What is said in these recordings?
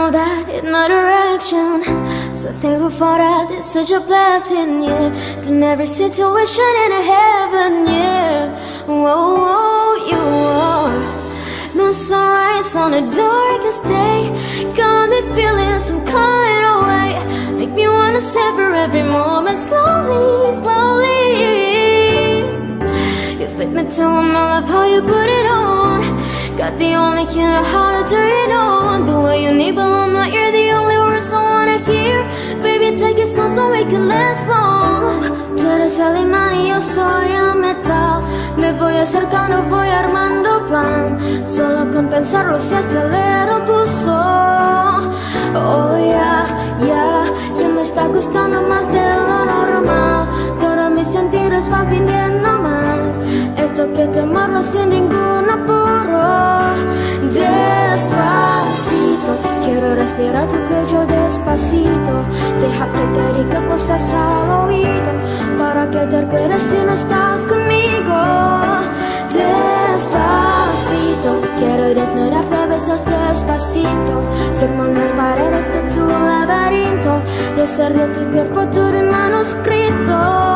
know that in my direction. So thankful for that, it's such a blessing, yeah. To every situation in heaven, yeah. Whoa, whoa, you are My sunrise on the darkest day. Got me feeling some kind of way. Make me wanna savor every moment slowly, slowly. You fit me to my love, how you put it on. Got the only key to how to turn it on it we can last long. Tú eres el imán y yo soy el metal. Me voy acercando, voy armando plan. Solo con pensarlo se acelera el pulso cosas al oído Para que te recuerdes si no estás conmigo. Despacito Quiero desnudarte besos despacito. Firmo las paredes de tu laberinto Y hacer de tu cuerpo todo en manuscrito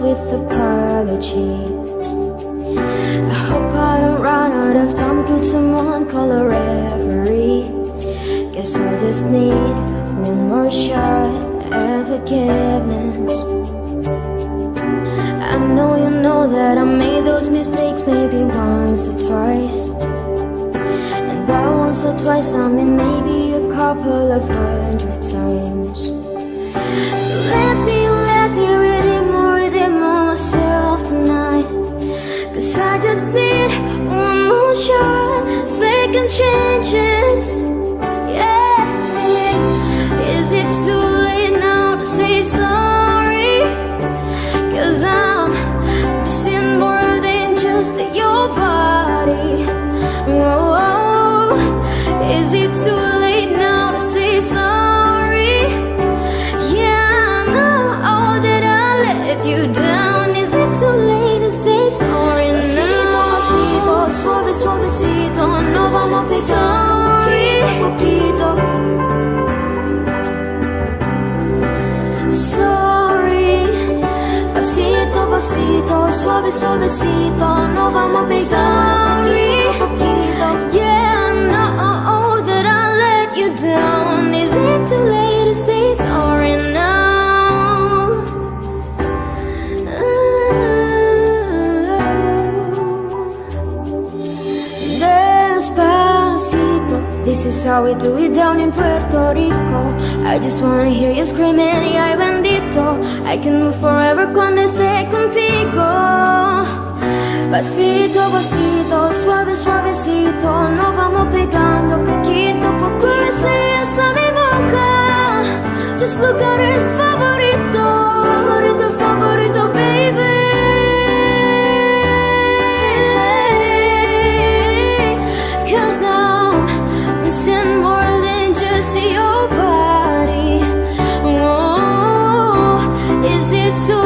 with apologies. I hope I don't run out of time. Could someone call a referee? Guess I just need one more shot at forgiveness. I know you know that I made those mistakes maybe once or twice. And by once or twice, I mean maybe a couple of hundred I one more shot, second chances. Yeah. Is it too late now to say sorry? Cause I'm missing more than just your body. Whoa, is it too Pasito, suave, suavecito, no vamos a pegar poquito. yeah, I know oh, oh, that I let you down. Is it too late to say sorry now? Despacito, this is how we do it down in Puerto Rico. I just wanna hear you screaming, ay bendito. I can move forever cuando esté contigo. Pasito, pasito, suave, suavecito, nos vamos pegando poquito a poco. Deseas a mi boca, tus lugares favoritos, is